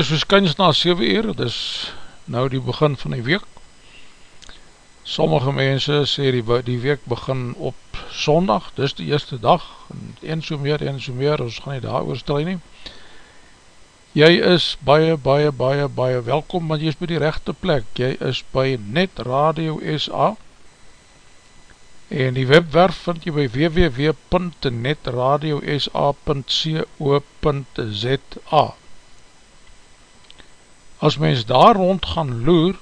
is verskynst na 7 uur, dit is nou die begin van die week. Sommige mense sê die, die week begin op sondag, dit is die eerste dag, en so meer, en so meer, ons gaan nie daar oorstel nie. Jy is baie, baie, baie, baie welkom, want jy is by die rechte plek, jy is by Net Radio SA, en die webwerf vind jy by www.netradiosa.co.za as mens daar rond gaan loer,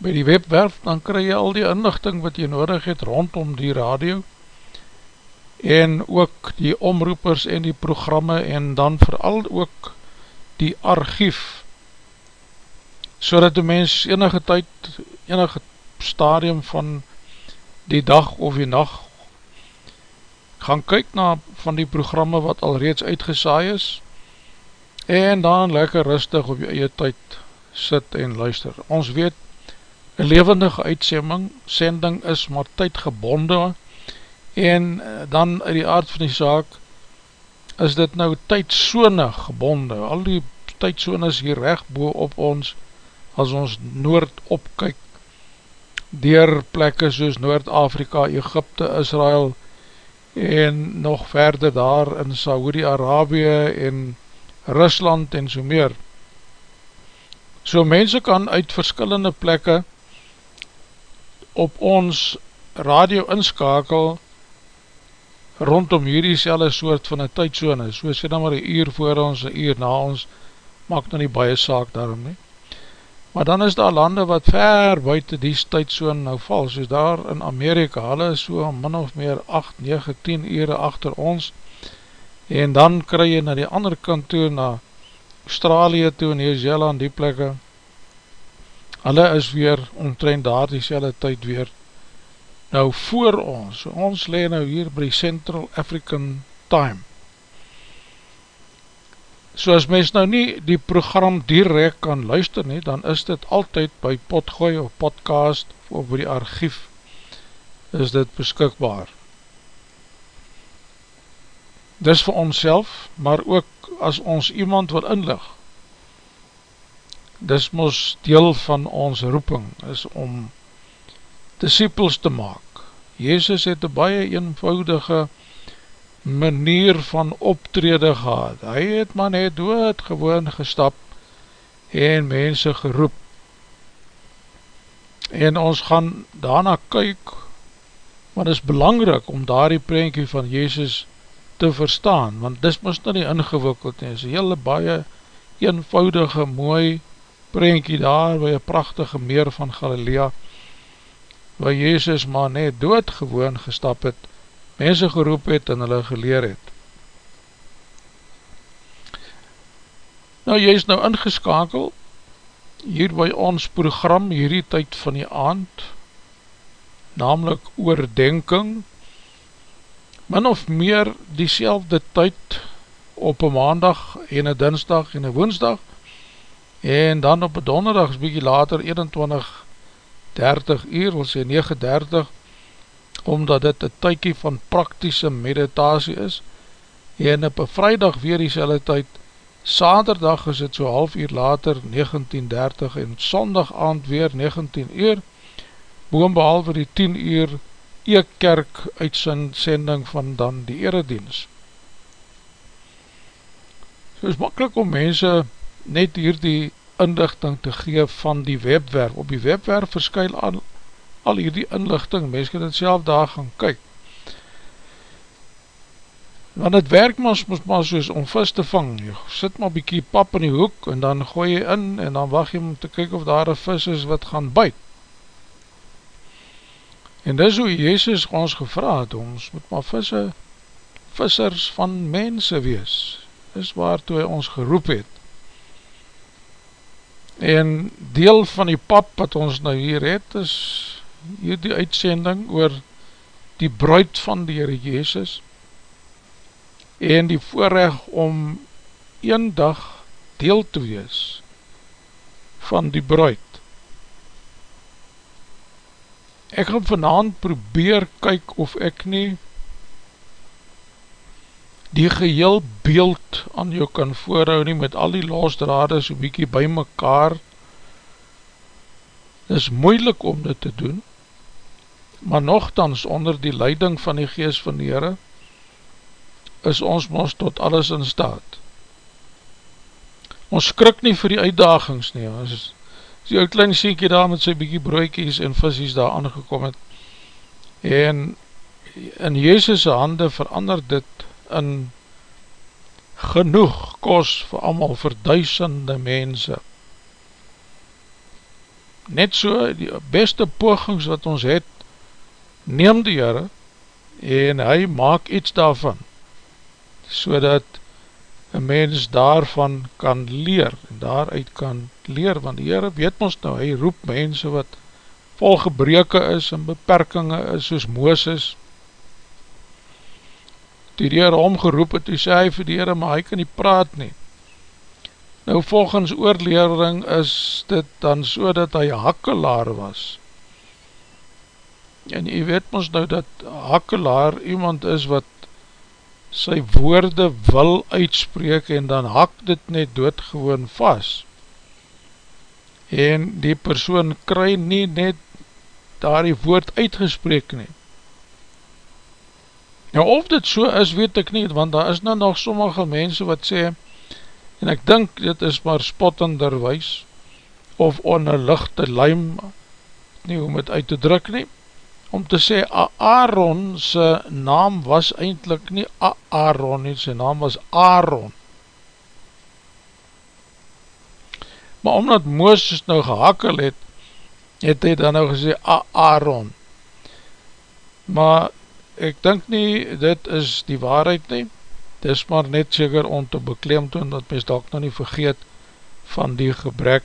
by die webwerf, dan kry jy al die inlichting wat jy nodig het rondom die radio, en ook die omroepers en die programme, en dan vooral ook die archief, so dat die mens enige tyd, enige stadium van die dag of die nacht, gaan kyk na van die programme wat al reeds uitgesaai is, en dan lekker rustig op jou eie tyd sit en luister. Ons weet, een levendige uitsending sending is maar tydgebonde en eh, dan uit die aard van die zaak is dit nou tydsone gebonde. Al die tydsone is hier recht boe op ons as ons noord opkyk dier plekke soos Noord-Afrika, Egypte, Israel en nog verder daar in Saudi-Arabië en Rusland en so meer. So mense kan uit verskillende plekke op ons radio inskakel rondom hierdie selle soort van een tydzone, so sê dan maar een uur voor ons, een uur na ons, maak dan nie baie saak daarom nie. Maar dan is daar lande wat ver buiten die tydzone nou val, soos daar in Amerika, hulle is so min of meer 8, 9, 10 ure achter ons, en dan kry jy na die andere kant toe, na Australië toe, Nieuw-Zeeland, die plekke, hulle is weer omtrein daar die selle tyd weer nou voor ons, ons le nou hier by Central African Time. So as mens nou nie die program direct kan luister nie, dan is dit altyd by potgooi of podcast of by die archief is dit beskikbaar dis vir ons self, maar ook as ons iemand wil inlig dis mos deel van ons roeping, is om disciples te maak. Jezus het een baie eenvoudige manier van optrede gehad. Hy het maar net dood gewoon gestap en mense geroep. En ons gaan daarna kyk, want het is belangrijk om daar die prentjie van Jezus te verstaan, want dis moest nou nie ingewikkeld, het is hele baie eenvoudige, mooi prentjie daar by een prachtige meer van Galilea waar Jezus maar net doodgewoon gestap het mense geroep het en hulle geleer het. Nou jy is nou ingeskakel hier by ons program hierdie tyd van die aand namelijk oordenking min of meer die tyd op een maandag en een dinsdag en een woensdag. En dan op donderdag is bykie later 21, 30 uur, wil sê 9.30 omdat dit een tykie van praktische meditasie is. En op een vrijdag weer die selle tyd saterdag is het so half uur later 19.30 en sondag aand weer 19 uur boem behalve die 10 uur eekkerk uitsending van dan die eredienst so is makkelijk om mense net hier die inlichting te gee van die webwerf. Op die webwerf verskyl al, al hier die inlichting, mens kan het self daar gaan kyk. Want het werk mas, mas maar soos om vis te vang, jy sit maar bykie pap in die hoek en dan gooi jy in en dan wacht jy om te kyk of daar een vis is wat gaan byt. En dis hoe Jezus ons gevraad, ons moet maar visse, vissers van mense wees, dis waartoe hy ons geroep het. En deel van die pap wat ons nou hier het is hier die uitsending oor die bruid van die Heere Jezus en die voorrecht om een dag deel te wees van die bruid. Ek gaan vanavond probeer kyk of ek nie die geheel beeld aan jou kan voorhou nie met al die losdrade so bykie by mekaar. Is moeilik om dit te doen maar nogthans onder die leiding van die geest van die Heere is ons ons tot alles in staat. Ons skrik nie vir die uitdagings nie ons is die ou klein siekie daar met sy bykie broekies en visies daar aangekom het. En in Jezus' hande verander dit in genoeg kos vir allemaal vir duisende mense. Net so, die beste pogings wat ons het, neem die Heere, en hy maak iets daarvan, so dat een mens daarvan kan leer, en daaruit kan leer, want die Heere weet ons nou, hy roep mense wat vol gebreke is, en beperkinge is, soos Mooses, die Heere omgeroep het, toe sê hy vir die Heere, maar hy kan nie praat nie, Nou volgens oorlering is dit dan so dat hy hakkelaar was. En jy weet ons nou dat hakkelaar iemand is wat sy woorde wil uitspreek en dan hak dit net doodgewoon vast. En die persoon kry nie net daar die woord uitgespreek nie. Nou of dit so is weet ek nie, want daar is nou nog sommige mense wat sê, en ek dink dit is maar spottenderwijs of onderlichte luim nie om het uit te druk nie om te sê Aaron sy naam was eindelijk nie Aaron nie, sy naam was Aaron maar omdat Mooses nou gehakkel het het hy dan nou gesê Aaron. Maar ek dink nie dit is die waarheid nie. Dis maar net seker om te bekleem toen, dat mens dalk nou nie vergeet van die gebrek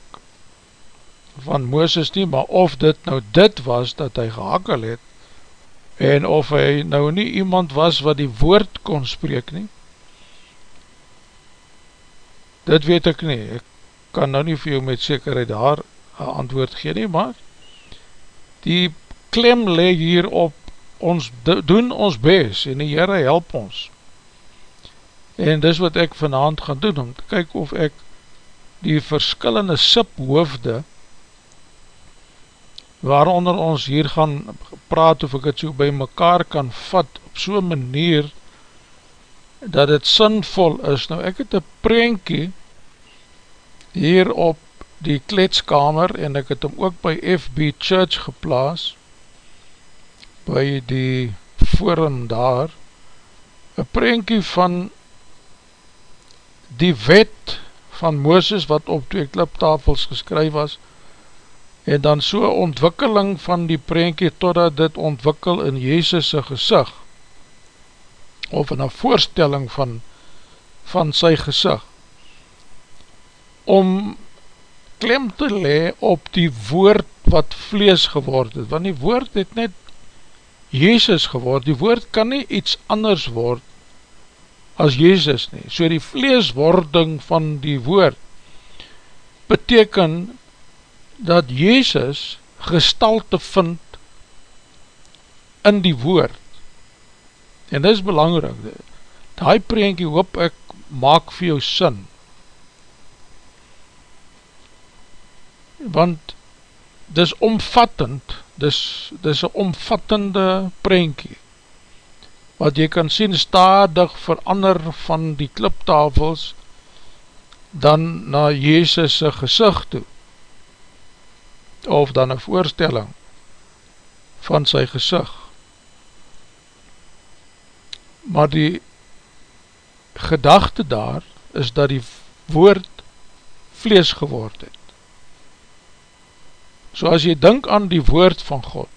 van Mooses nie, maar of dit nou dit was, dat hy gehakkel het, en of hy nou nie iemand was wat die woord kon spreek nie, dit weet ek nie, ek kan nou nie vir jou met sekerheid daar antwoord gee nie, maar die klem le hier op, ons doen ons bes, en die Heere help ons, en dis wat ek vanavond gaan doen, om te kyk of ek die verskillende siphoofde waaronder ons hier gaan praat of ek het so by mekaar kan vat op so'n manier dat het sinvol is. Nou ek het een prentjie hier op die kletskamer en ek het hom ook by FB Church geplaas by die forum daar een prentjie van die wet van Mooses wat op twee kliptafels geskryf was en dan so ontwikkeling van die prentje totdat dit ontwikkel in Jezus' gezicht of in een voorstelling van, van sy gezicht om klem te le op die woord wat vlees geword het, want die woord het net Jezus geword, die woord kan nie iets anders word as Jezus nie. So die vleeswording van die woord beteken dat Jezus gestalte vind in die woord. En dit is belangrijk. Die preenkie hoop ek maak vir jou sin. Want dis omvattend, dis, dis een omvattende preenkie wat jy kan sien stadig verander van die kliptafels dan na Jezus' gezicht toe. Of dan een voorstelling van sy gezicht. Maar die gedachte daar is dat die woord vlees geword het so as jy denk aan die woord van God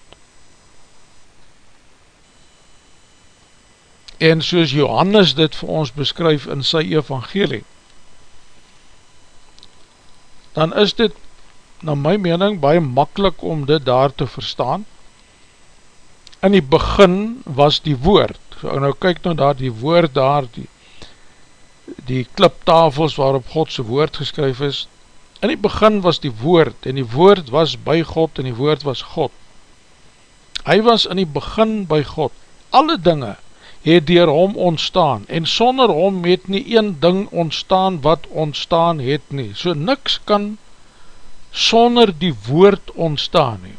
en soos Johannes dit vir ons beskryf in sy evangelie, dan is dit na my mening baie makkelijk om dit daar te verstaan. In die begin was die woord, so nou kyk nou daar die woord daar, die, die kliptafels waarop Godse woord geskryf is, in die begin was die woord, en die woord was by God, en die woord was God. Hy was in die begin by God, alle dinge, het dier hom ontstaan, en sonder hom het nie een ding ontstaan wat ontstaan het nie, so niks kan sonder die woord ontstaan nie.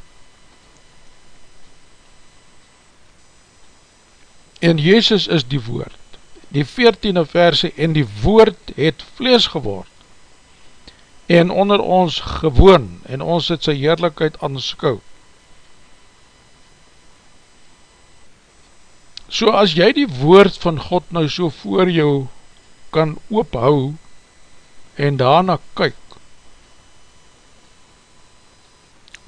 En Jezus is die woord, die veertiende verse, en die woord het vlees geword, en onder ons gewoon, en ons het sy heerlijkheid aanskou, So as jy die woord van God nou so voor jou kan oophou en daarna kyk,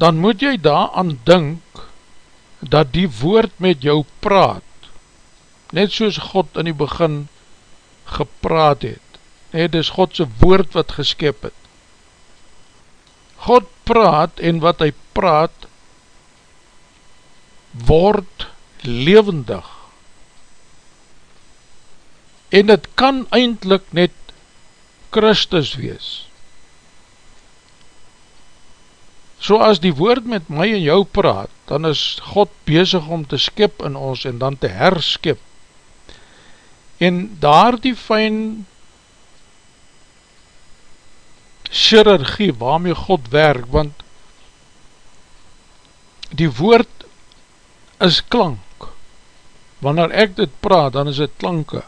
dan moet jy daar aan dink dat die woord met jou praat, net soos God in die begin gepraat het, net is Godse woord wat geskep het. God praat en wat hy praat, word levendig. En het kan eindelijk net Christus wees. So as die woord met my en jou praat, dan is God bezig om te skip in ons en dan te herskip. En daar die fijn chirurgie waarmee God werk, want die woord is klank. Wanneer ek dit praat, dan is dit klanke.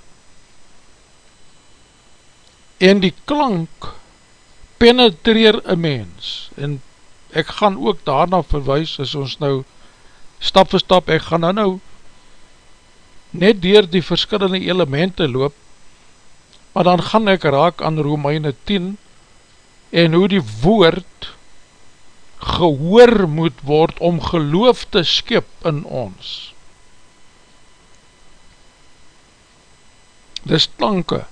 En die klank penetreer een mens en ek gaan ook daarna verwijs, as ons nou stap vir stap, ek gaan nou nou net dier die verskillende elemente loop, maar dan gaan ek raak aan Romeine 10, en hoe die woord gehoor moet word om geloof te skip in ons. Dis klanke.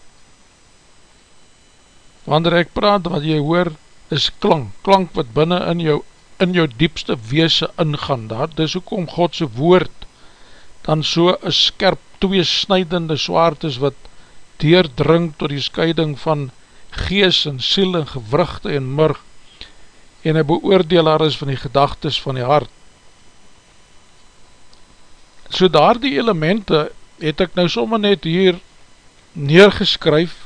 Wanneer ek praat, wat jy hoor, is klank, klank wat binnen in jou, in jou diepste weese ingaan daar, dis ook om Godse woord dan so een skerp, twee snijdende zwaard is wat deerdring tot die scheiding van gees en siel en gewrugte en murg en een beoordelaar is van die gedagtes van die hart. So daar die elemente het ek nou somme net hier neergeskryf,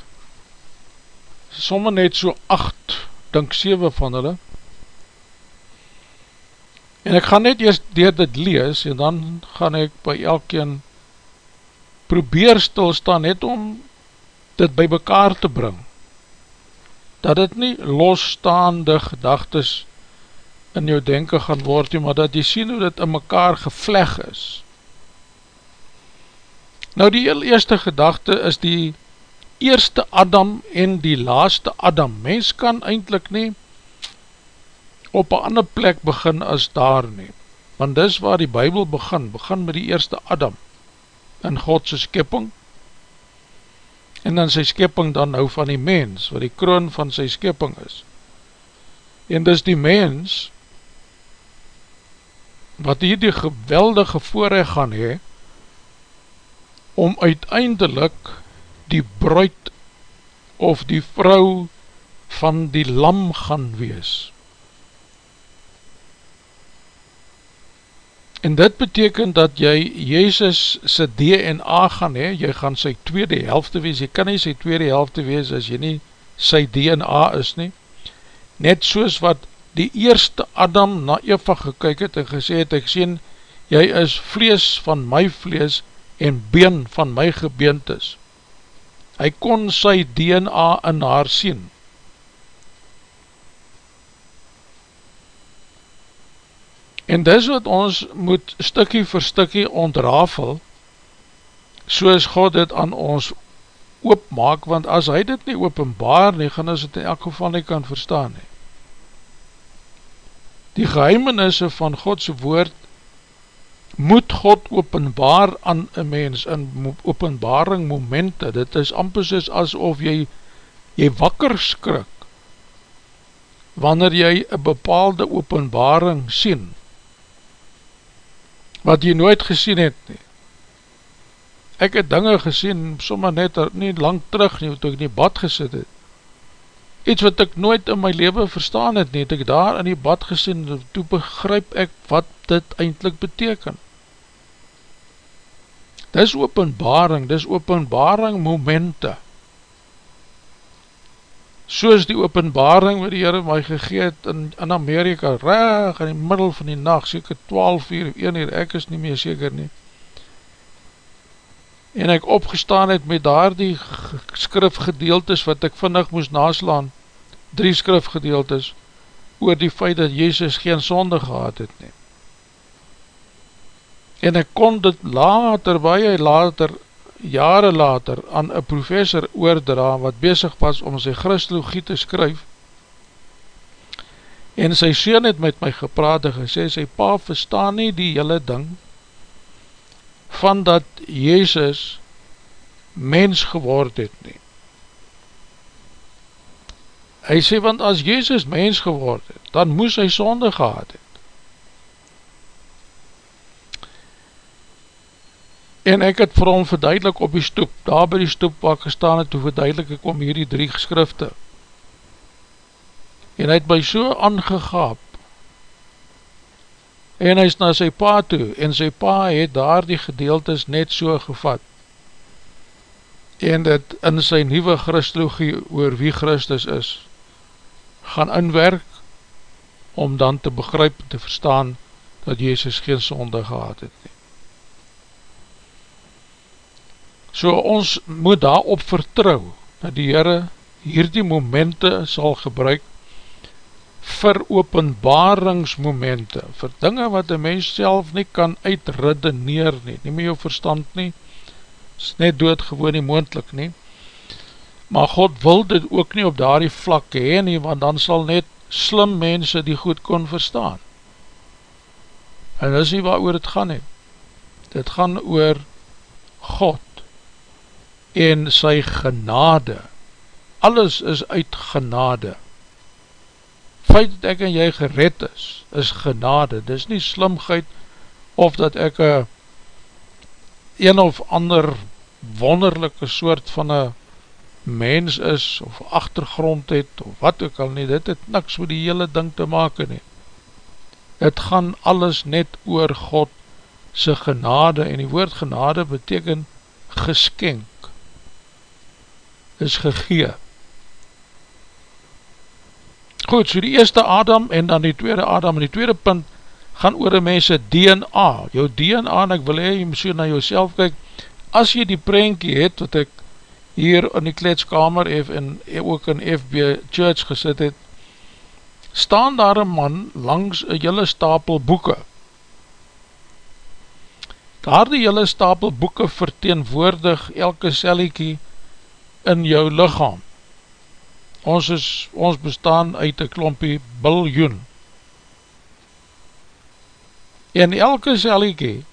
somme net so acht dink 7 van hulle en ek gaan net eerst dier dit lees en dan gaan ek by elkeen probeer stilstaan net om dit by mekaar te bring dat dit nie losstaande gedagtes in jou denken gaan word nie, maar dat jy sien hoe dit in mekaar gevleg is nou die heel eerste gedachte is die eerste Adam en die laaste Adam. Mens kan eindelijk nie op een ander plek begin as daar nie. Want dis waar die Bijbel begin, begin met die eerste Adam in Godse skepping en dan sy skepping dan nou van die mens, wat die kroon van sy skepping is. En dis die mens wat hier die geweldige voorrecht gaan hee om uiteindelik die bruid of die vrou van die lam gaan wees. En dit beteken dat jy Jezus sy DNA gaan hee, jy gaan sy tweede helfte wees, jy kan nie sy tweede helfte wees as jy nie sy DNA is nie, net soos wat die eerste Adam na Eva gekyk het en gesê het, ek sien, jy is vlees van my vlees en been van my gebeent is. Hy kon sy DNA in haar sien. En dis wat ons moet stikkie vir stikkie ontrafel, soos God dit aan ons oopmaak, want as hy dit nie openbaar nie, gaan ons het in elk geval nie kan verstaan nie. Die geheimenisse van Godse woord moet God openbaar aan een mens in openbaring momente, dit is amper soos asof jy, jy wakker skrik, wanneer jy een bepaalde openbaring sien, wat jy nooit gesien het nie. Ek het dinge gesien, sommer net nie lang terug nie, wat ek in die bad gesit het, iets wat ek nooit in my leven verstaan het nie, het ek daar in die bad gesien, toe begryp ek wat dit eindelijk beteken. Dis openbaring, dis openbaring momente. Soos die openbaring wat die Heere my gegeet in, in Amerika, reg in die middel van die nacht, seker 12 uur, 1 uur, ek is nie meer seker nie. En ek opgestaan het met daar die skrifgedeeltes wat ek vinnig moes naslaan, drie skrifgedeeltes, oor die feit dat Jezus geen sonde gehad het neem en ek kon dit later, baie later, jare later, aan een professor oordra, wat bezig was om sy Christologie te skryf, en sy sien het met my gepraat en gesê, sy pa verstaan nie die hele ding van dat Jezus mens geword het nie. Hy sê, want as Jezus mens geword het, dan moes hy sonde gehad het. En ek het vir hom verduidelik op die stoep, daar by die stoep waar ek gestaan het, toe verduidelik ek om hierdie drie geskrifte. En hy het my so aangegaap, en hy is na sy pa toe, en sy pa het daar die gedeeltes net so gevat, en dit in sy nieuwe Christologie oor wie Christus is, gaan inwerk, om dan te begryp, te verstaan, dat Jezus geen sonde gehad het nie. So ons moet daarop vertrouw, dat die Heere hierdie momente sal gebruik vir openbaringsmomente, vir dinge wat die mens self nie kan uitredeneer nie, nie met jou verstand nie, is net doodgewoon nie moendlik nie, maar God wil dit ook nie op daardie vlak heen nie, want dan sal net slim mense die goed kon verstaan. En dis nie waar oor het gaan nie, dit gaan oor God, en sy genade. Alles is uit genade. Feit dat ek en jy gered is, is genade. Dis nie slimheid of dat ek een of ander wonderlijke soort van een mens is of achtergrond het of wat ook al nie, dit het niks met die hele ding te maken nie. Het gaan alles net oor God sy genade en die woord genade beteken geskenk is gegee. Goed, so die eerste Adam en dan die tweede Adam en die tweede punt gaan oor die mense DNA. Jou DNA, en ek wil hee, jy moet so na jouself kyk, as jy die prentjie het, wat ek hier in die kletskamer en ook in FB Church gesit het, staan daar een man langs een jylle stapel boeken. Daar die jylle stapel boeken verteenwoordig elke selliekie in jou lichaam. Ons, is, ons bestaan uit een klompie biljoen. En elke selliekie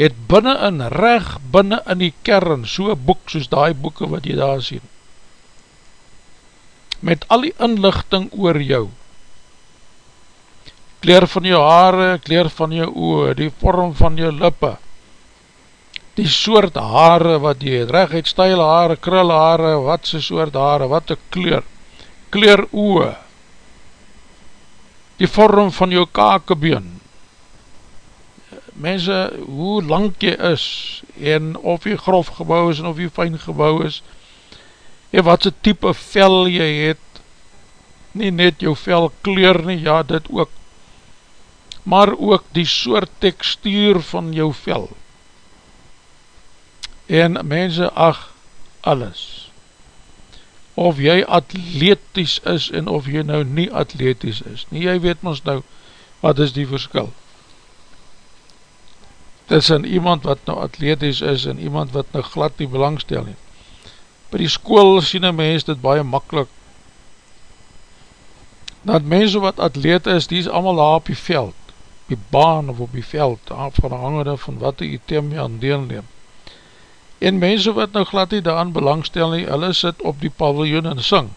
het binnen in reg, binnen in die kern, so'n boek soos die boeken wat jy daar sien, met al die inlichting oor jou, kleer van jou haare, kleer van jou oor, die vorm van jou lippe, die soort haare wat jy het, recht het, stijl haare, krul haare, wat sy soort haare, wat een kleur, kleur oe, die vorm van jou kakebeen, mense, hoe lang jy is, en of jy grof gebouw is, en of jy fijn gebouw is, en wat sy type vel jy het, nie net jou vel kleur nie, ja dit ook, maar ook die soort tekstuur van jou vel, en mense ag alles. Of jy atleties is en of jy nou nie atleties is nie, jy weet ons nou wat is die verskil. Tussen iemand wat nou atleties is en iemand wat nou glad nie belangstel nie. By die school sien een mens dit baie makkelijk dat mense wat atleet is, die is allemaal daar op die veld, die baan of op die veld, afhangende van wat die item jy aan deel neem en mense wat nou glad nie daaraan belangstel nie, hulle sit op die paviljoen en sing.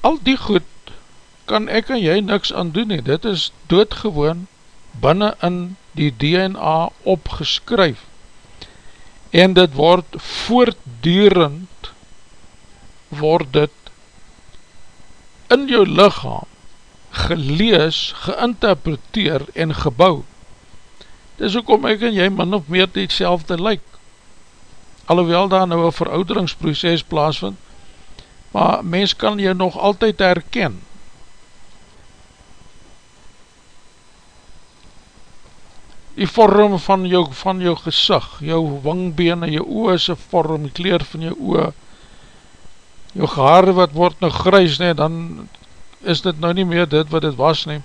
Al die goed kan ek en jy niks aan doen nie, dit is doodgewoon binnen in die DNA opgeskryf. En dit word voortdurend word dit in jou lichaam gelees, geïnterpreteer en gebouw Dis ook om ek en jy min of meer die selfde lyk. Alhoewel daar nou een verouderingsproces plaasvind, maar mens kan jy nog altyd herken. Die vorm van jou, van jou gezicht, jou wangbeen en jou oor is een vorm, die kleer van jou oor, jou gehaar wat word nou grys, nee, dan is dit nou nie meer dit wat dit was nie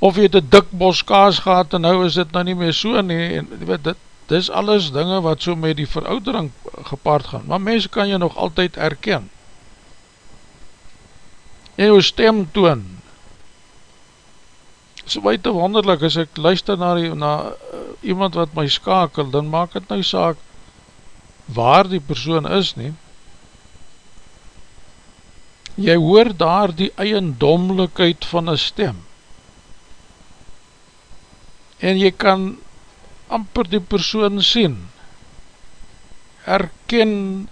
of jy het een dik bos kaas gehad en nou is dit nou nie meer so nie, en weet dit, dis alles dinge wat so met die veroudering gepaard gaan, maar mense kan jy nog altyd erken. En jou stem toon, so buiten wonderlik, as ek luister na, die, na uh, iemand wat my skakel, dan maak het nou saak waar die persoon is nie, jy hoor daar die eiendomlikheid van een stem, en jy kan amper die persoon sien, herken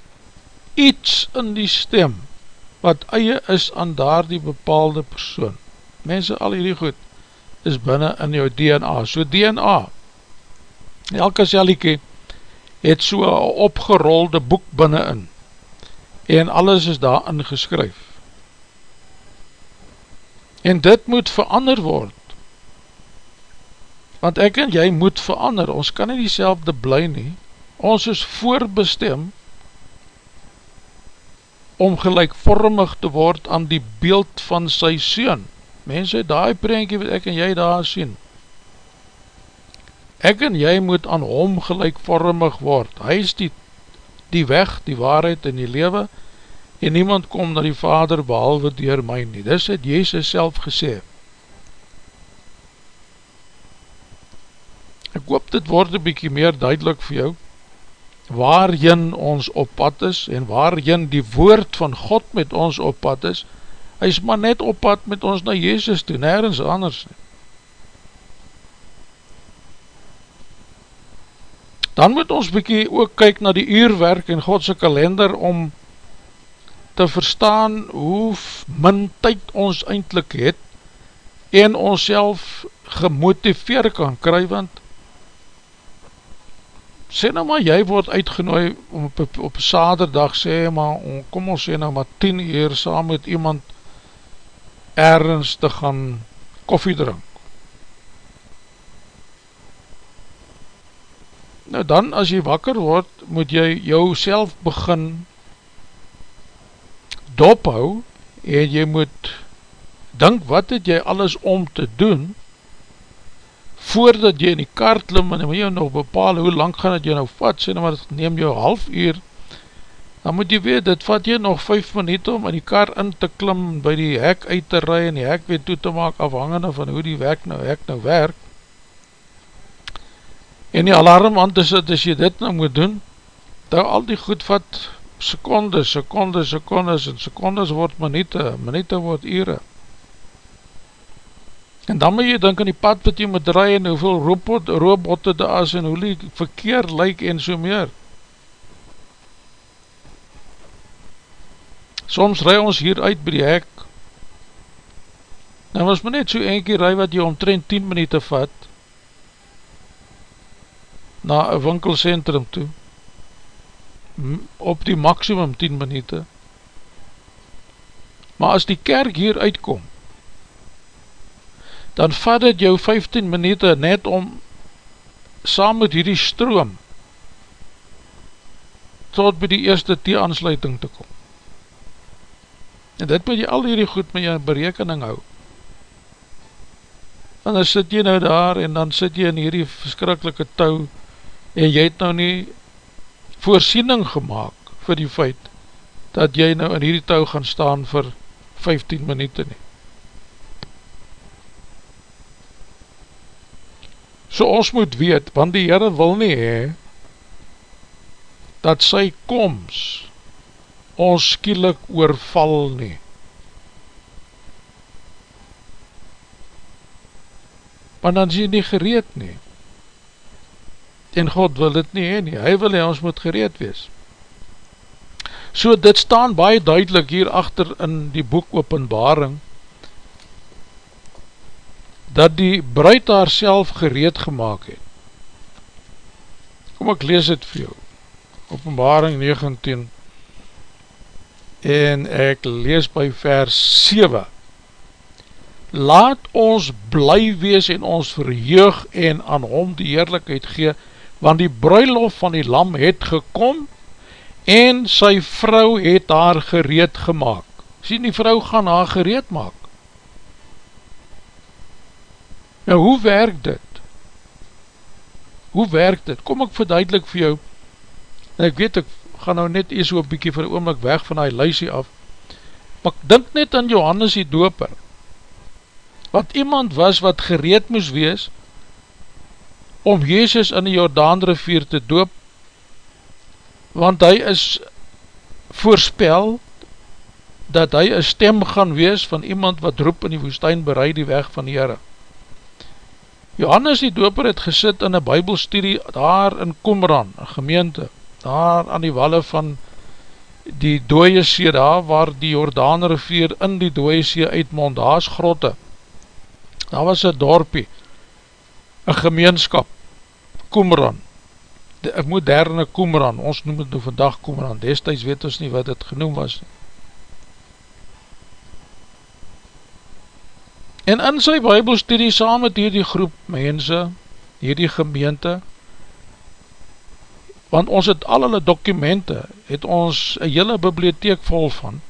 iets in die stem, wat eie is aan daar die bepaalde persoon. Mense, al hierdie goed, is binnen in jou DNA. So DNA, elke selliekie, het so een opgerolde boek binnen in, en alles is daar ingeskryf. En dit moet verander word, want ek en jy moet verander, ons kan nie die bly nie, ons is voorbestem om gelijkvormig te word aan die beeld van sy soon. Mense, die prentje wat ek en jy daar sien, ek en jy moet aan hom gelijkvormig word, hy is die, die weg, die waarheid in die lewe, en niemand kom na die vader behalwe dier my nie, dis het Jezus self gesê, Ek hoop dit word een bykie meer duidelik vir jou, waarin ons op pad is, en waarin die woord van God met ons op pad is, hy is maar net op pad met ons na Jezus toe, nergens anders nie. Dan moet ons bykie ook kyk na die uurwerk in Godse kalender om te verstaan hoe min tyd ons eindelijk het en ons self gemotiveer kan kry, want sê nou maar, jy word uitgenooi op, op, op saterdag, sê maar, kom ons sê nou maar 10 uur saam met iemand ergens te gaan koffie drink. Nou dan, as jy wakker word, moet jy jou self begin dophou en jy moet dink wat het jy alles om te doen voordat jy in die kar klim, en dan moet jy nog bepaal hoe lang gaan het jy nou vat, sê nou maar, neem jou half uur, dan moet jy weet, dit vat jy nog 5 minuut om in die kar in te klim, by die hek uit te ry, en die hek weer toe te maak, afhangende van hoe die werk nou, hek nou werk, en die alarm aan te sit, as jy dit nou moet doen, dan al die goed vat, secondes, secondes, secondes, en secondes word minute, minute word ure, En dan moet jy denk aan die pad wat jy moet draai en hoeveel robot, robotte daar is en hoe die verkeer lyk en so meer. Soms rij ons hier uit by die hek. Nou was my net so enkie rij wat jy omtrent 10 minuut vat na een winkelcentrum toe op die maximum 10 minuut. Maar as die kerk hier uitkom dan vat het jou 15 minuut net om saam met hierdie stroom tot by die eerste T-aansluiting te kom. En dit moet jy al hierdie goed met jou berekening hou. En dan sit jy nou daar en dan sit jy in hierdie verskrikkelike touw en jy het nou nie voorsiening gemaakt vir die feit dat jy nou in hierdie touw gaan staan vir 15 minuut nie. So ons moet weet, want die Heere wil nie hee, dat sy koms ons skielik oorval nie. Want dan is hy nie gereed nie. En God wil dit nie hee nie, hy wil hee ons moet gereed wees. So dit staan baie duidelik hier achter in die boek openbaring, dat die bruid haar self gereed gemaakt het. Kom ek lees het vir jou, openbaring 19, en ek lees by vers 7, Laat ons bly wees en ons verheug en aan hom die heerlijkheid gee, want die bruilof van die lam het gekom en sy vrou het haar gereed gemaakt. Sien die vrou gaan haar gereed maak. Nou hoe werk dit? Hoe werk dit? Kom ek verduidelik vir jou, en ek weet, ek gaan nou net eers so een bykie vir oomlik weg van die lysie af, maar ek dink net aan Johannes die doper, wat iemand was wat gereed moes wees, om Jezus in die Jordaanrivier te doop, want hy is voorspel, dat hy een stem gaan wees van iemand wat roep in die woestijn bereid die weg van die Heere. Johannes die doper het gesit in een bybelstudie daar in Qumran, een gemeente, daar aan die walle van die dooie see daar, waar die Jordaanrivier in die dooie see uitmond, daar is grotte. Daar was een dorpie, een gemeenskap, Qumran, een moderne Qumran, ons noem het nou vandag Qumran, destijds weet ons nie wat het genoem was nie. En in sy bybelstudie saam met hierdie groep mense, hierdie gemeente, want ons het al hulle dokumente, het ons een hele bibliotheek vol van,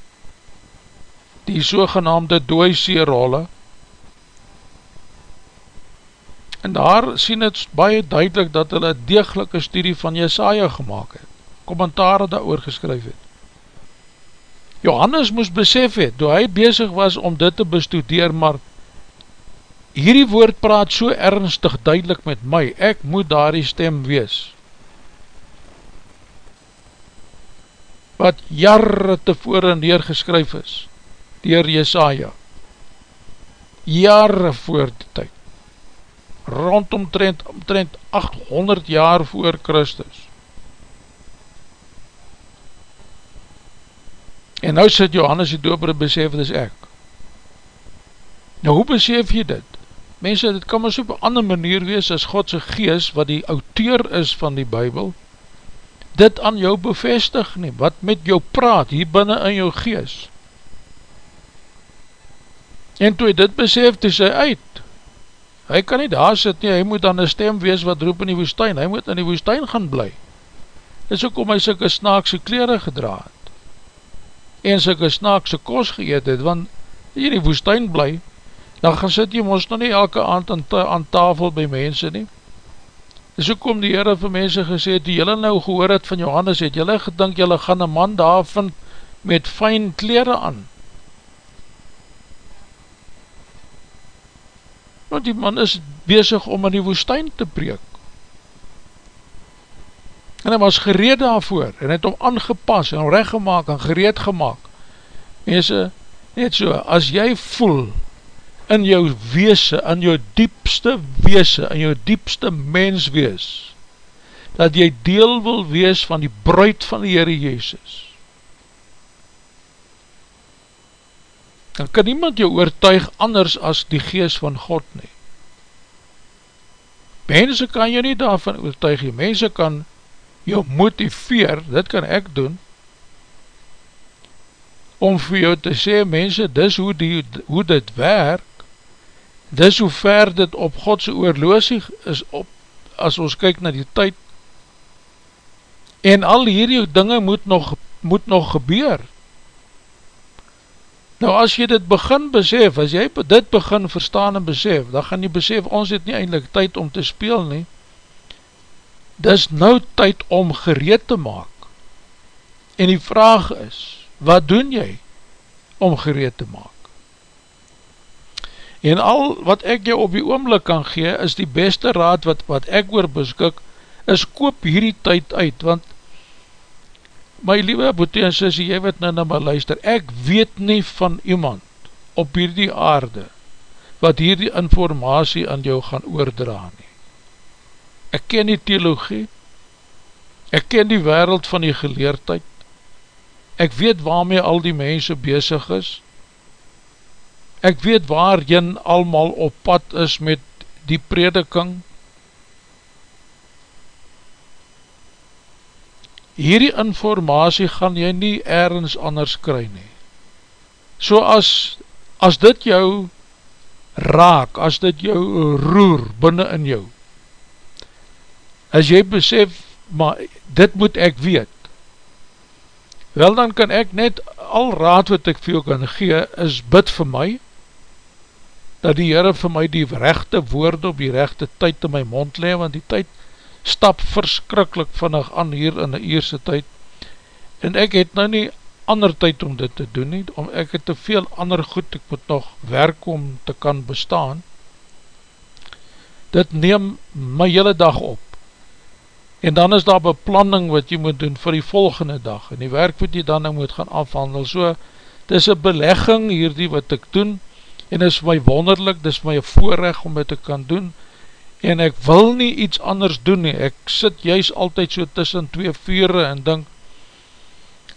die sogenaamde dooisee-rolle, en daar sien het baie duidelik dat hulle degelike studie van Jesaja gemaakt het, kommentaar daar oor geskryf het. Johannes moes besef het, toe hy bezig was om dit te bestudeer, maar hierdie woord praat so ernstig duidelik met my, ek moet daar die stem wees, wat jare tevore neergeskryf is, dier Jesaja, jare voor die tyd, rondom trend, omtrent 800 jaar voor Christus, en nou sit Johannes die doper besef, dit is ek, nou hoe besef jy dit? Mense, dit kan maar so op een ander manier wees as Godse gees, wat die auteur is van die Bijbel, dit aan jou bevestig nie, wat met jou praat, hier binnen in jou gees. En toe hy dit besef, toe sy uit, hy kan nie daar sit nie, hy moet aan een stem wees wat roep in die woestijn, hy moet in die woestijn gaan bly. Dis ook om hy syke snaakse kleren gedra het, en syke snaakse kos geëet het, want hier die woestijn bly, dan gaan sit jy ons nou nie elke aand aan, ta aan tafel by mense nie. Dis ook om die Heere vir mense gesê, die jylle nou gehoor het van Johannes, het jylle gedink jylle gaan een man daar vind met fijn kleren aan. Want die man is bezig om in die woestijn te preek. En hy was gereed daarvoor, en het om aangepas, en rechtgemaak, en gereed gemaakt. Mense, net so, as jy voel, in jou weese, in jou diepste weese, in jou diepste mens wees, dat jy deel wil wees van die bruid van die Heere Jezus. Dan kan niemand jou oortuig anders as die gees van God nie. Mense kan jou nie daarvan oortuig, mense kan jou motiveer, dit kan ek doen, om vir jou te sê, mense, dis hoe, die, hoe dit werk, dis hoe ver dit op Godse oorloosie is op, as ons kyk na die tyd, en al hierdie dinge moet nog, moet nog gebeur. Nou as jy dit begin besef, as jy dit begin verstaan en besef, dan gaan jy besef, ons het nie eindelijk tyd om te speel nie, dis nou tyd om gereed te maak, en die vraag is, wat doen jy om gereed te maak? En al wat ek jou op die oomlik kan gee, is die beste raad wat, wat ek oor beskik, is koop hierdie tyd uit, want my liewe boete en sissie, jy weet nou na my luister, ek weet nie van iemand op hierdie aarde, wat hierdie informatie aan jou gaan oordra nie. Ek ken die theologie, ek ken die wereld van die geleerdheid, ek weet waarmee al die mense bezig is, Ek weet waar jyn almal op pad is met die prediking. Hierdie informatie gaan jy nie ergens anders kry nie. So as, as dit jou raak, as dit jou roer binnen in jou, as jy besef, maar dit moet ek weet, wel dan kan ek net al raad wat ek vir jou kan gee, is bid vir my, dat die Heere vir my die rechte woorde op die rechte tyd in my mond le, want die tyd stap verskrikkelijk vinnig aan hier in die eerste tyd, en ek het nou nie ander tyd om dit te doen nie, om ek het te veel ander goed, ek moet nog werk om te kan bestaan, dit neem my hele dag op, en dan is daar beplanning wat jy moet doen vir die volgende dag, en die werk wat jy dan nou moet gaan afhandel, so, dit is een belegging hierdie wat ek doen, en is my wonderlik, dit is my voorrecht om dit te kan doen, en ek wil nie iets anders doen nie, ek sit juist altyd so tussen twee vure en denk,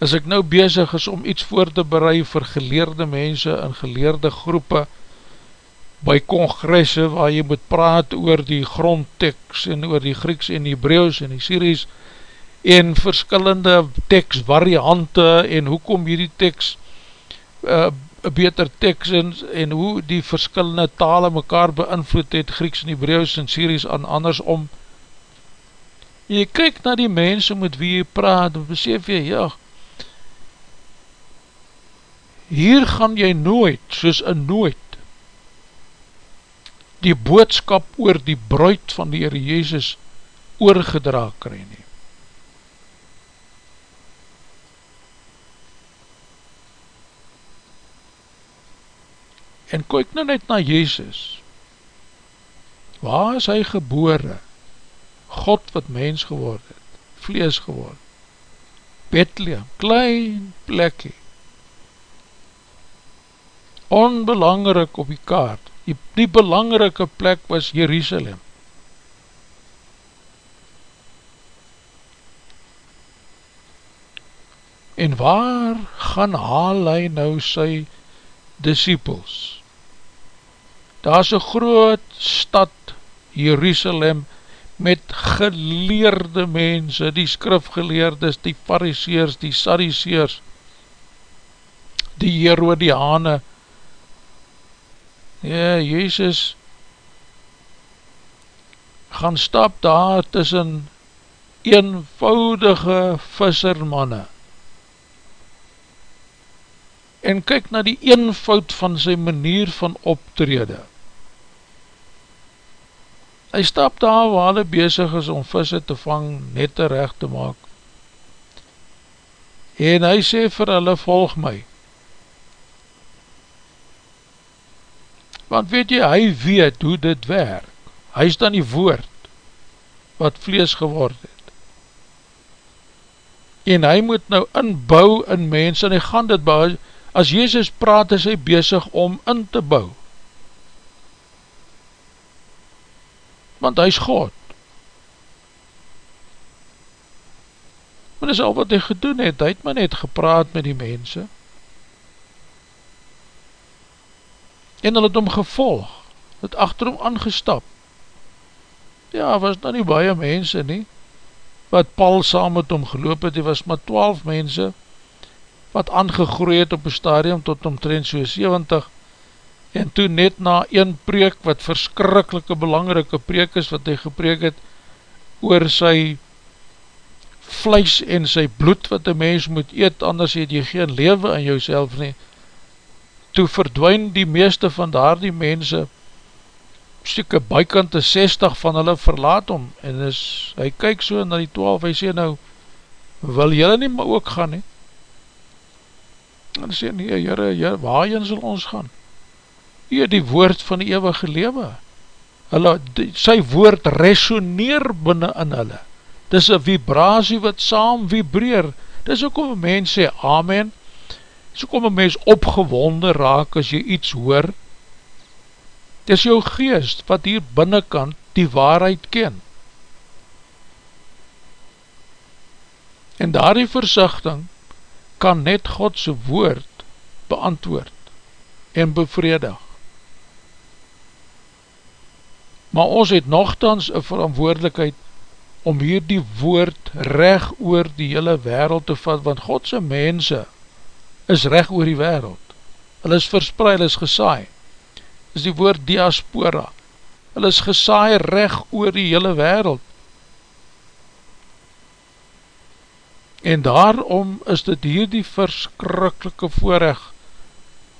as ek nou bezig is om iets voor te berei vir geleerde mense en geleerde groepe by congresse waar jy moet praat oor die grondtekst en oor die Grieks en Hebreeuws en die Syries en verskillende tekst variante en hoekom hierdie tekst uh, beter tekst en, en hoe die verskillende tale mekaar beïnvloed het Grieks en Hebreeuws en Syries aan andersom jy kyk na die mense met wie jy praat en besef jy, ja hier gaan jy nooit, soos een nooit, die boodskap oor die bruid van die Heer Jezus oorgedra kry nie. En kyk nou net na Jezus, waar is hy gebore, God wat mens geword het, vlees geword, Bethlehem, klein plekkie, onbelangrijk op die kaart. Die, die belangrike plek was Jerusalem. En waar gaan haal hy nou sy disciples? Daar is een groot stad Jerusalem met geleerde mense, die skrifgeleerdes, die fariseers, die sadiseers, die Herodiane, Ja, Jezus gaan stap daar tussen eenvoudige vissermanne en kyk na die eenvoud van sy manier van optrede. Hy stap daar waar hulle bezig is om visse te vang, net terecht te maak. En hy sê vir hulle, volg my. want weet jy, hy weet hoe dit werk, hy is dan die woord, wat vlees geword het, en hy moet nou inbou in mens, en hy gaan dit bou, as Jezus praat, is hy bezig om in te bou, want hy is God, maar dit is al wat hy gedoen het, hy het maar net gepraat met die mense, en hulle het hom gevolg, het achter hom aangestap. Ja, was nou nie baie mense nie, wat Paul saam met hom geloop het, die was maar 12 mense, wat aangegroeid het op een stadium tot omtrent so 70, en toe net na een preek, wat verskrikkelike belangrike preek is, wat hy gepreek het, oor sy vlees en sy bloed, wat die mens moet eet, anders het jy geen leven in jouself nie, toe verdwijn die meeste van daar die mense, stieke bykante 60 van hulle verlaat om, en is, hy kyk so na die 12, hy sê nou, wil jylle nie maar ook gaan nie? En sê, nee, jyre, jyre, waarheen sal ons gaan? Hier die woord van die eeuwige lewe, hulle, die, sy woord resoneer binnen in hulle, dis een vibrasie wat saam vibreer, dis ook om een mens sê, amen, so kom een mens opgewonde raak as jy iets hoor, het is jou geest wat hier binnenkant die waarheid ken. En daar die versichting kan net Godse woord beantwoord en bevredig. Maar ons het nogthans een verantwoordelikheid om hier die woord recht oor die hele wereld te vat, want Godse mense is recht oor die wereld. Hulle is verspreid, hulle is gesaai. Is die woord diaspora. Hulle is gesaai recht oor die hele wereld. En daarom is dit hier die verskrikkelike voorrecht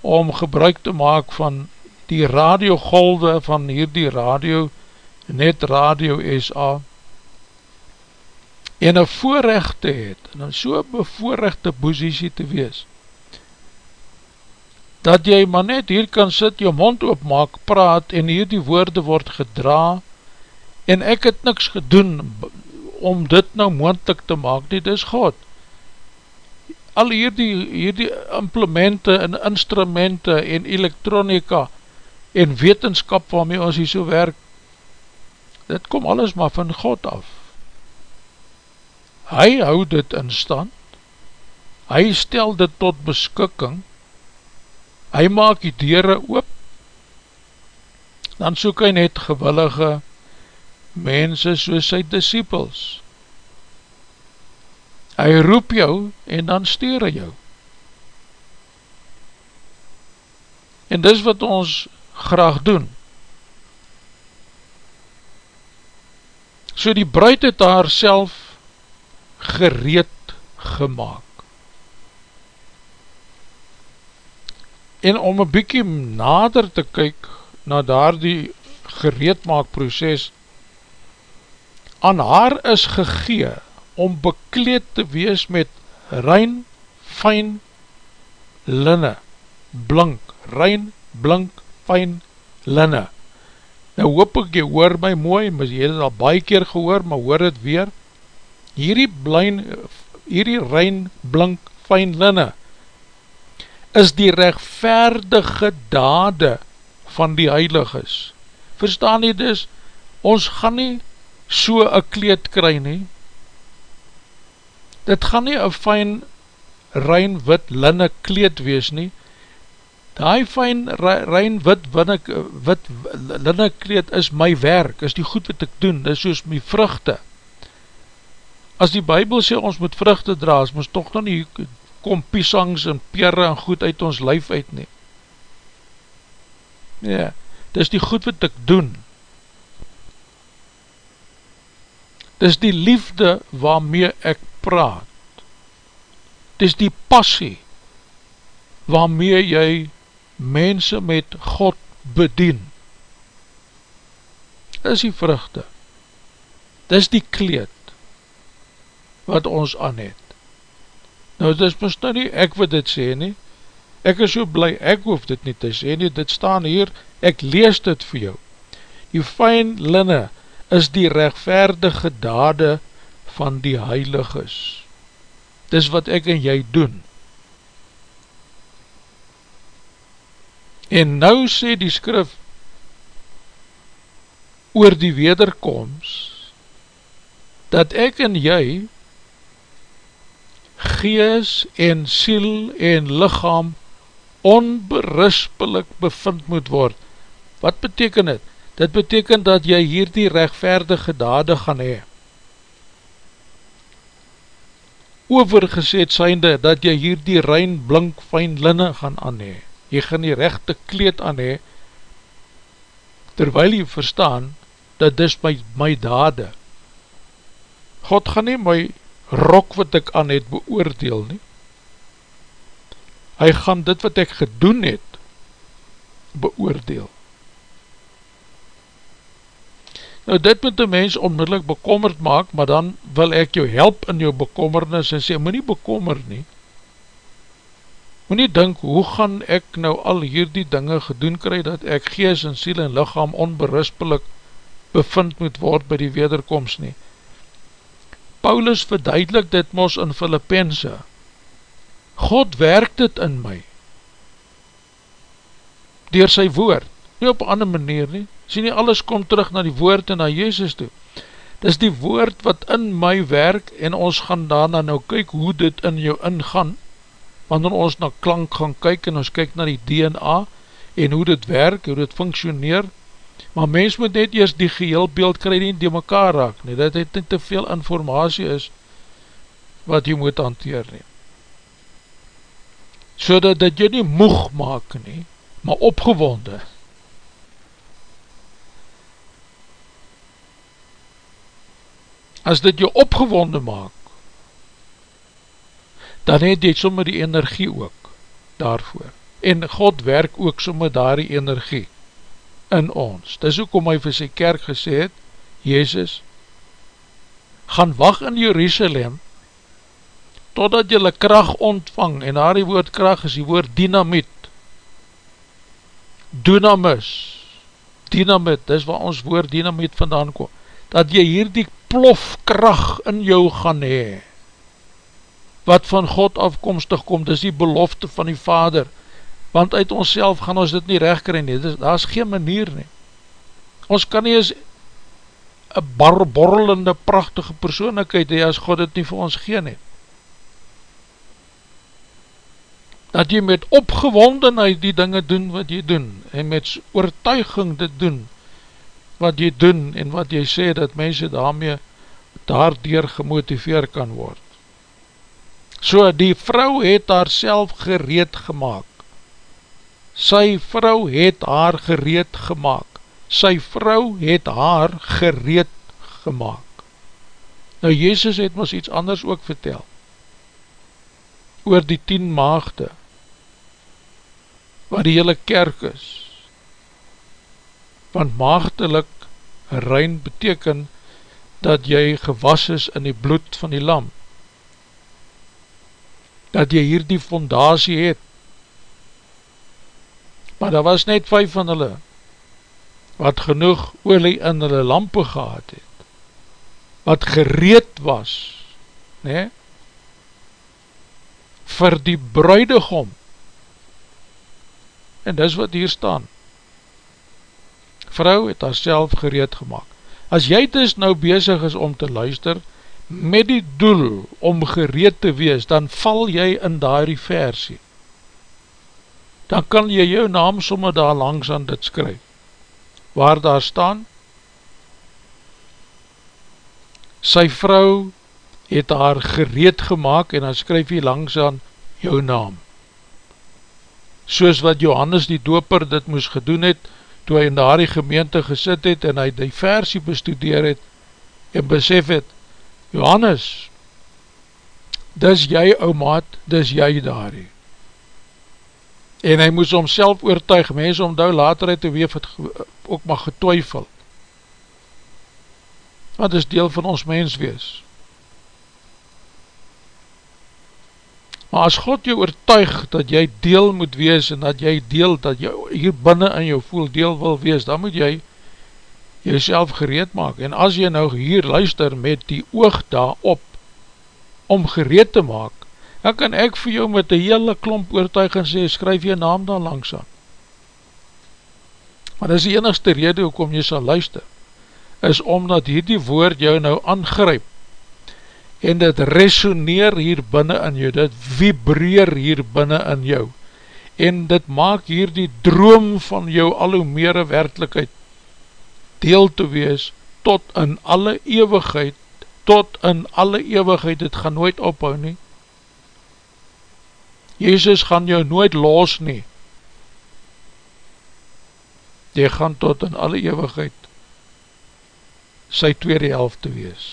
om gebruik te maak van die radiogolwe van hier die radio, net radio SA, en een voorrecht te het, en in so'n bevoorrechte posiesie te wees, dat jy maar net hier kan sit, jou mond oopmaak, praat, en hier die woorde word gedra, en ek het niks gedoen, om dit nou moendlik te maak, dit is God. Al hier die, hier die implemente, en instrumente, en elektronika, en wetenskap waarmee ons hier so werk, dit kom alles maar van God af. Hy hou dit in stand, hy stel dit tot beskikking, hy maak die dere oop, dan soek hy net gewillige mense soos sy disciples. Hy roep jou en dan stuur hy jou. En dis wat ons graag doen. So die bruid het haar self gereed gemaakt. En om een bykie nader te kyk na daar die gereedmaakproces, aan haar is gegee om bekleed te wees met rein, fijn linne, blink, rein, blink, fijn linne. Nou hoop ek jy hoor my mooi, maar jy het al baie keer gehoor, maar hoor het weer, hierdie blijn, hierdie rein, blink, fijn linne, is die rechtvaardige dade van die heiliges. Verstaan jy dus, ons gaan nie so een kleed kry nie, dit gaan nie een fijn, rein, wit, linne kleed wees nie, die fijn, rein, wit, wit, wit, linne kleed is my werk, is die goed wat ek doen, is soos my vruchte. As die bybel sê ons moet vruchte dra, as ons toch dan nie kom piesangs en perre en goed uit ons lyf uit nie. Ja, dit is die goed wat ek doen. Dit is die liefde waarmee ek praat. Dit is die passie waarmee jy mense met God bedien. Is die vruchte. Dit is die kleed wat ons aan het. Nou, dit is mis nou nie ek wat dit sê nie. Ek is so bly, ek hoef dit nie te sê nie, dit staan hier, ek lees dit vir jou. Die fijn linne is die rechtvaardige dade van die heiliges. Dis wat ek en jy doen. En nou sê die skrif oor die wederkomst, dat ek en jy gees en siel en lichaam onberispelik bevind moet word. Wat beteken dit? Dit beteken dat jy hier die rechtvaardige dade gaan hee. Overgeset zijnde dat jy hier die rein blink fijn linne gaan aan hee. Jy gaan die rechte kleed aan hee, terwyl jy verstaan, dat dis my, my dade. God gaan nie my rok wat ek aan het beoordeel nie. Hy gaan dit wat ek gedoen het beoordeel. Nou dit moet die mens onmiddellik bekommerd maak, maar dan wil ek jou help in jou bekommernis en sê, moet nie bekommer nie. Moet nie dink, hoe gaan ek nou al hierdie dinge gedoen kry, dat ek gees en siel en lichaam onberispelik bevind moet word by die wederkomst nie. Paulus verduidelik dit mos in Filippense. God werk dit in my. Door sy woord. Nie op ander manier nie. Sien nie, alles kom terug na die woord en na Jezus toe. Dis die woord wat in my werk en ons gaan daarna nou kyk hoe dit in jou ingaan. Wanneer ons na klank gaan kyk en ons kyk na die DNA en hoe dit werk, hoe dit functioneer, maar mens moet net eers die geheel beeld kry nie die mekaar raak nie, dat het nie te veel informatie is wat jy moet hanteer nie. So dat dit jy nie moeg maak nie, maar opgewonde. As dit jy opgewonde maak, dan het jy sommer die energie ook daarvoor. En God werk ook sommer daar die energie in ons. Dis ook om hy vir sy kerk gesê het, Jezus, gaan wacht in Jerusalem, totdat jylle kracht ontvang, en daar die woord kracht is die woord dynamiet, dynamis, dynamiet, dis waar ons woord dynamiet vandaan kom, dat jy hier die plofkracht in jou gaan hee, wat van God afkomstig kom, dis die belofte van die Vader, want uit ons gaan ons dit nie recht kry nie, daar is geen manier nie. Ons kan nie eens een barborrelende prachtige persoonlijkheid hee, as God dit nie vir ons geen het. Dat jy met opgewondenheid die dinge doen wat jy doen, en met oortuiging dit doen, wat jy doen, en wat jy sê, dat mense daarmee daardoor gemotiveer kan word. So die vrou het haar self gereed gemaakt, sy vrou het haar gereed gemaakt, sy vrou het haar gereed gemaakt. Nou Jezus het ons iets anders ook vertel, oor die tien maagde, wat die hele kerk is, want maagdelik rein beteken, dat jy gewas is in die bloed van die lam, dat jy hier die fondatie het, maar daar was net vijf van hulle, wat genoeg olie in hulle lampe gehad het, wat gereed was, nee, vir die bruidegom, en dis wat hier staan, vrou het haar self gereed gemaakt, as jy dus nou bezig is om te luister, met die doel om gereed te wees, dan val jy in daardie versie, dan kan jy jou naam somme daar langs aan dit skryf. Waar daar staan, sy vrou het haar gereed gemaakt en dan skryf jy langs aan jou naam. Soos wat Johannes die doper dit moes gedoen het, toe hy in daar die gemeente gesit het en hy die versie bestudeer het en besef het, Johannes, dis jy ou maat, dis jy daarie en hy moes homself oortuig, mense omdou later uit te weef het ook maar getwyfel, wat is deel van ons mens wees. Maar as God jou oortuig dat jy deel moet wees en dat jy deel, dat jy hier binnen in jou voel deel wil wees, dan moet jy jyself gereed maak. En as jy nou hier luister met die oog daarop om gereed te maak, dan kan ek vir jou met die hele klomp oortuig en sê, skryf jy naam dan langs aan. Maar dis die enigste rede hoekom jy sal luister, is omdat hierdie woord jou nou aangryp, en dit resoneer hier binnen in jou, dit vibreer hier binnen in jou, en dit maak hier die droom van jou al hoe meer werkelijkheid deel te wees, tot in alle eeuwigheid, tot in alle eeuwigheid, dit gaan nooit ophou nie, Jezus gaan jou nooit los nie. Jy gaan tot in alle eeuwigheid sy tweede helft te wees.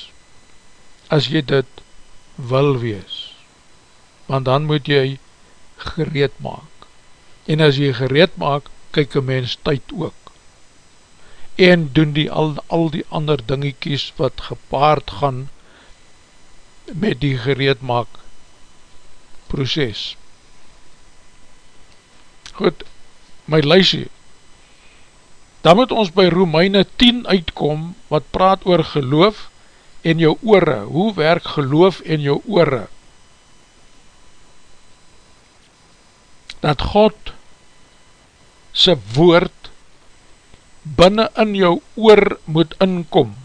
As jy dit wil wees. Want dan moet jy gereed maak. En as jy gereed maak, kyk een mens tyd ook. En doen die al, al die ander dingiekies wat gepaard gaan met die gereed maak proces. Goed, my lysie, dan moet ons by Romeine 10 uitkom, wat praat oor geloof en jou oore, hoe werk geloof en jou oore? Dat God sy woord binnen in jou oor moet inkom,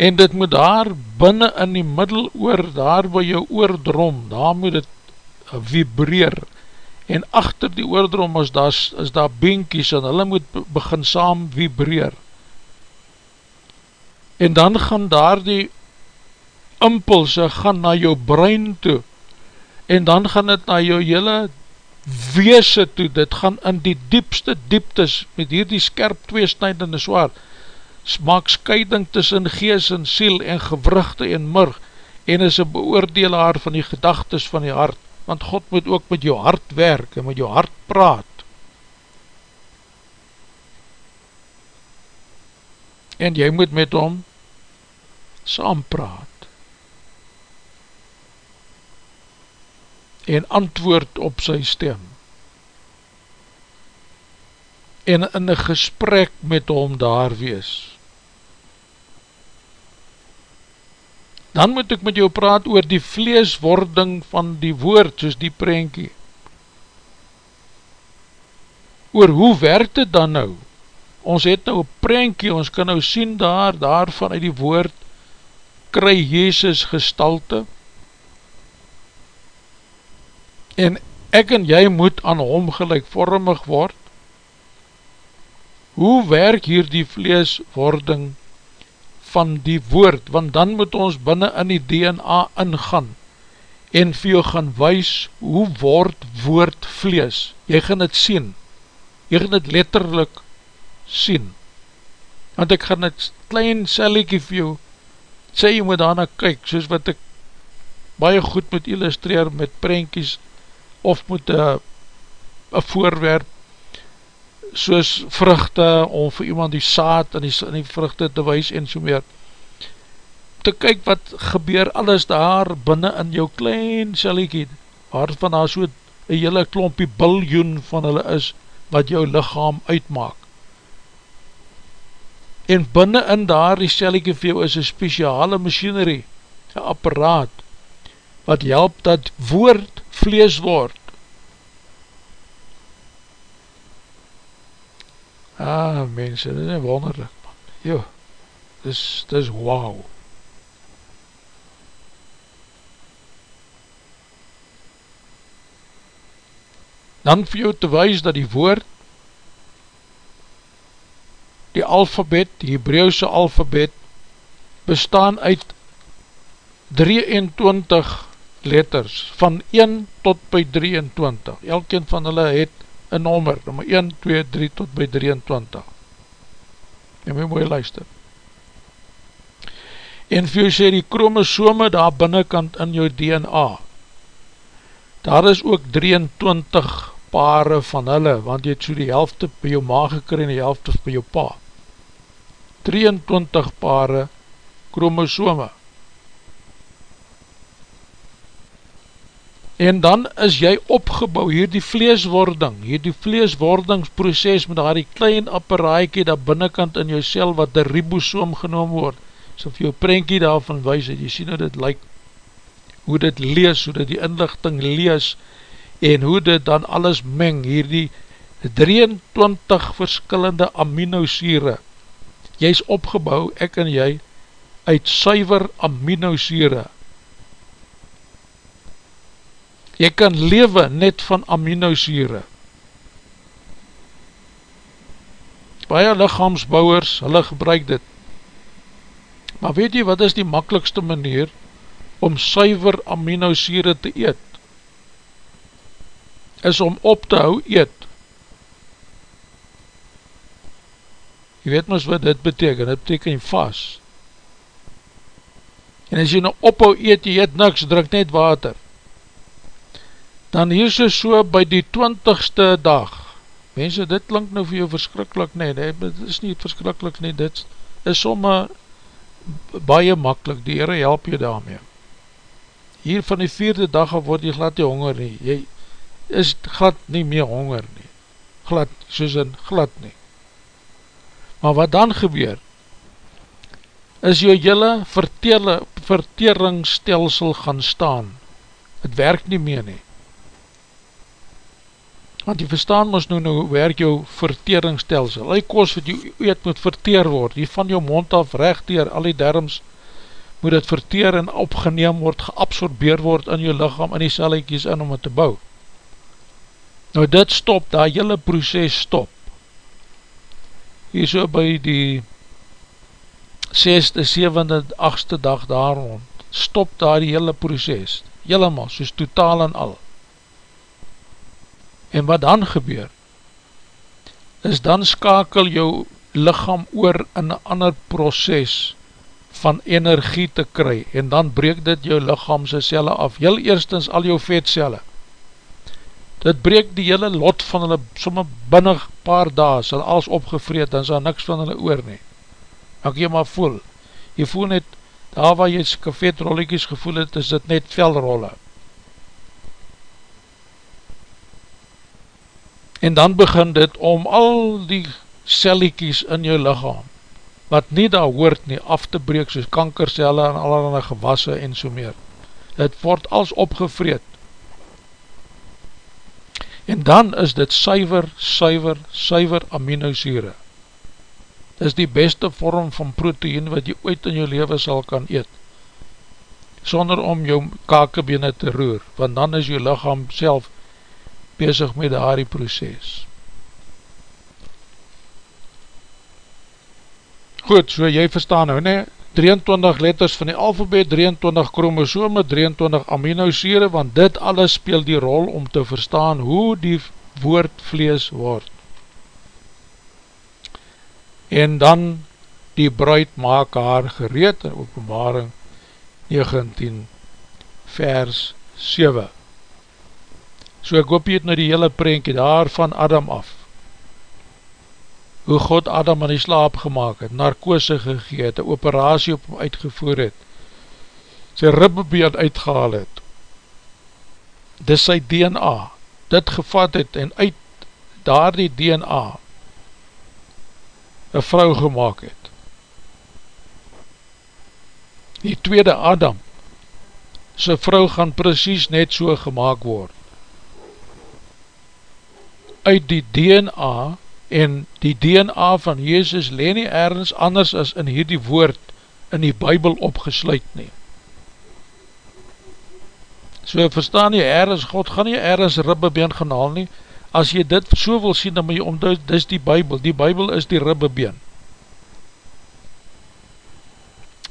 en dit moet daar binnen in die middel oor, daar waar jou oordrom, daar moet het vibreer. En achter die oordrom is daar, is daar binkies en hulle moet begin saam vibreer. En dan gaan daar die impulse gaan na jou brein toe. En dan gaan het na jou hele weese toe, dit gaan in die diepste dieptes met hierdie skerp tweesnijdende zwaar maak scheiding tussen gees en siel en gewrugte en murg en is een beoordelaar van die gedagtes van die hart want God moet ook met jou hart werk en met jou hart praat. En jy moet met hom saam praat en antwoord op sy stem en in een gesprek met hom daar wees. Dan moet ek met jou praat oor die vleeswording van die woord, soos die prentjie. Oor hoe werkt het dan nou? Ons het nou een prentjie, ons kan nou sien daar, daar vanuit die woord, kry Jezus gestalte, en ek en jy moet aan hom gelijkvormig word, hoe werk hier die vleeswording van die woord, want dan moet ons binnen in die DNA ingaan en vir jou gaan wees hoe word woord vlees. Jy gaan het sien, jy gaan het letterlik sien, want ek gaan het klein selliekie vir jou sê jy moet daarna kyk, soos wat ek baie goed moet illustreer met prentjies of moet een voorwerp soos vruchte, om vir iemand die saad in die, in die vruchte te wees en so meer, te kyk wat gebeur alles daar binnen in jou klein selliekie, waarvan daar so een hele klompie biljoen van hulle is, wat jou lichaam uitmaak. En binnen in daar die selliekie vir jou is een speciale machinerie, een apparaat, wat help dat woord vlees word, Ah, mense, dit is wonderlik, man. Jo, dis, dis wauw. Dan vir jou te wees dat die woord, die alfabet, die Hebreeuwse alfabet, bestaan uit 23 letters, van 1 tot by 23. Elkeen van hulle het een nommer, nummer 1, 2, 3 tot by 23. En my mooi luister. En vir jou sê die chromosome daar binnenkant in jou DNA, daar is ook 23 pare van hulle, want jy het so die helfte by jou ma gekry en die helfte by jou pa. 23 pare chromosome. En dan is jy opgebouw, hier die vleeswording, hier die vleeswordingsproces met daar die klein apparaatje daar binnenkant in jou cel wat die ribosoom genoem word, so vir jou prentjie daarvan wees, het. Jy sien hoe dit lyk, hoe dit lees, hoe dit die inlichting lees, en hoe dit dan alles meng, hier die 23 verskillende aminosure, jy is opgebouw, ek en jy, uit suiver aminosure, Jy kan lewe net van aminosure. Baie lichaamsbouwers, hulle gebruik dit. Maar weet jy wat is die makkelijkste manier om suiver aminosure te eet? Is om op te hou eet. Jy weet ons wat dit beteken, dit beteken vast. En as jy nou ophou eet, jy eet niks, drink net water dan hier is so by die twintigste dag, mense, dit klink nou vir jou verskrikkelijk nie, nee, dit is nie verskrikkelijk nie, dit is somme baie makkelijk, die Heere help jy daarmee. Hier van die vierde dag word jy glad nie honger nie, jy is glad nie meer honger nie, glad, soos in glad nie. Maar wat dan gebeur, is jou jylle verteringsstelsel gaan staan, het werk nie meer nie, want jy verstaan ons nou nou werk jou verteringsstelsel, al die kost wat jy eet moet verteer word, die van jou mond af recht dier, al die derms moet het verteer en opgeneem word, geabsorbeer word in jou lichaam, in die celliekies in om het te bou. Nou dit stop, dat hele proces stop. Hier so by die 6de, 7de, 8de dag daar rond, stop daar die hele proces, helemaal, soos totaal en al. En wat dan gebeur, is dan skakel jou lichaam oor in een ander proces van energie te kry, en dan breek dit jou lichaamse celle af, heel eerstens al jou vetcelle. Dit breek die hele lot van hulle, somme binnen paar daas, sal alles opgevreed, dan sal niks van hulle oor nie. Ek jy maar voel, jy voel net daar waar jy syke vetrolletjies gevoel het, is dit net velrolle. En dan begin dit om al die celliekies in jou lichaam, wat nie daar hoort nie, af te breek soos kankercelle en allerhande gewasse en so meer. Het word als opgevreed. En dan is dit suiver, suiver, suiver aminosure. Dit is die beste vorm van proteïen wat jy ooit in jou leven sal kan eet. Sonder om jou kakebene te roer, want dan is jou lichaam self bezig met die proces. Goed, so jy verstaan nou, ne, 23 letters van die alfabet, 23 chromosome, 23 aminosere, want dit alles speel die rol om te verstaan hoe die woord vlees word. En dan die bruid maak haar gereed in openbaring 19 vers 7. So ek hoop jy het nou die hele prentje daar van Adam af. Hoe God Adam in die slaap gemaakt het, narkose gegee het, een operatie op hom uitgevoer het, sy ribbebeen uitgehaal het. Dis sy DNA, dit gevat het en uit daar die DNA een vrou gemaakt het. Die tweede Adam, sy vrou gaan precies net so gemaakt word uit die DNA en die DNA van Jezus leen nie ergens anders as in hierdie woord in die Bijbel opgesluit nie. So verstaan jy ergens, God gaan nie ergens ribbebeen gaan haal nie, as jy dit so wil sien, dan moet jy omduid, dis die Bijbel, die Bijbel is die ribbebeen.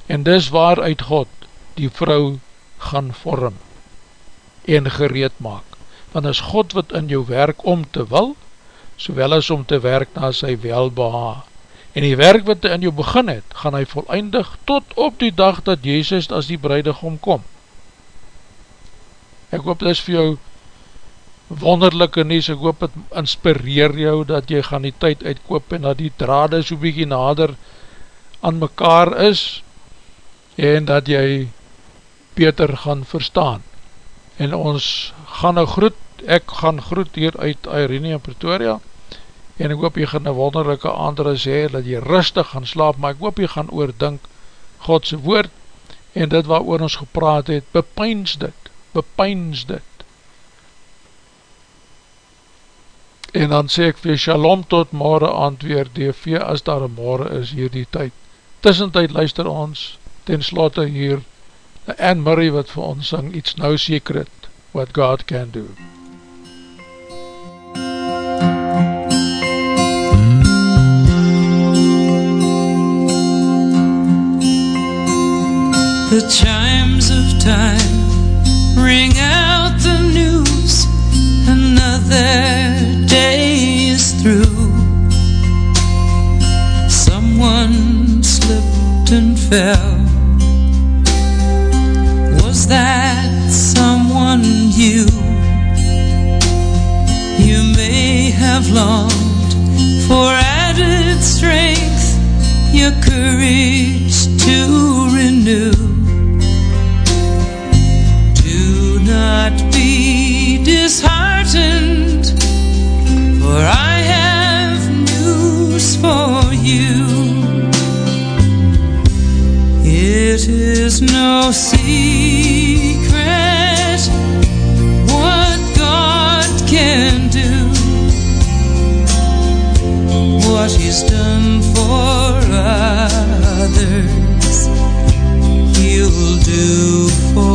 En dis waaruit God die vrou gaan vorm en gereed maak want is God wat in jou werk om te wil, sowel as om te werk na sy welbeha. En die werk wat in jou begin het, gaan hy volleindig tot op die dag dat Jezus as die bruidegom kom. Ek hoop dit is vir jou wonderlijke nies, ek hoop het inspireer jou dat jy gaan die tyd uitkoop en dat die drade so bykie nader aan mekaar is en dat jy beter gaan verstaan en ons gaan nou groet, ek gaan groet hier uit Irene in Pretoria, en ek hoop jy gaan een wonderlijke andere sê, dat jy rustig gaan slaap, maar ek hoop jy gaan oordink Godse woord, en dit wat oor ons gepraat het, bepyns dit, bepyns dit. En dan sê ek vir shalom tot morgen antweer DV, as daar een morgen is hier die tyd. Tussentijd luister ons, ten slotte hier, Anne Murray wat vir ons sang, It's No Secret What God Can Do. The chimes of time ring out the news. Another day is through. Someone slipped and fell. Was that someone you. You may have longed for added strength Your courage to renew. Do not be disheartened For I have news for you. It is no secret what he's done for others, he'll do for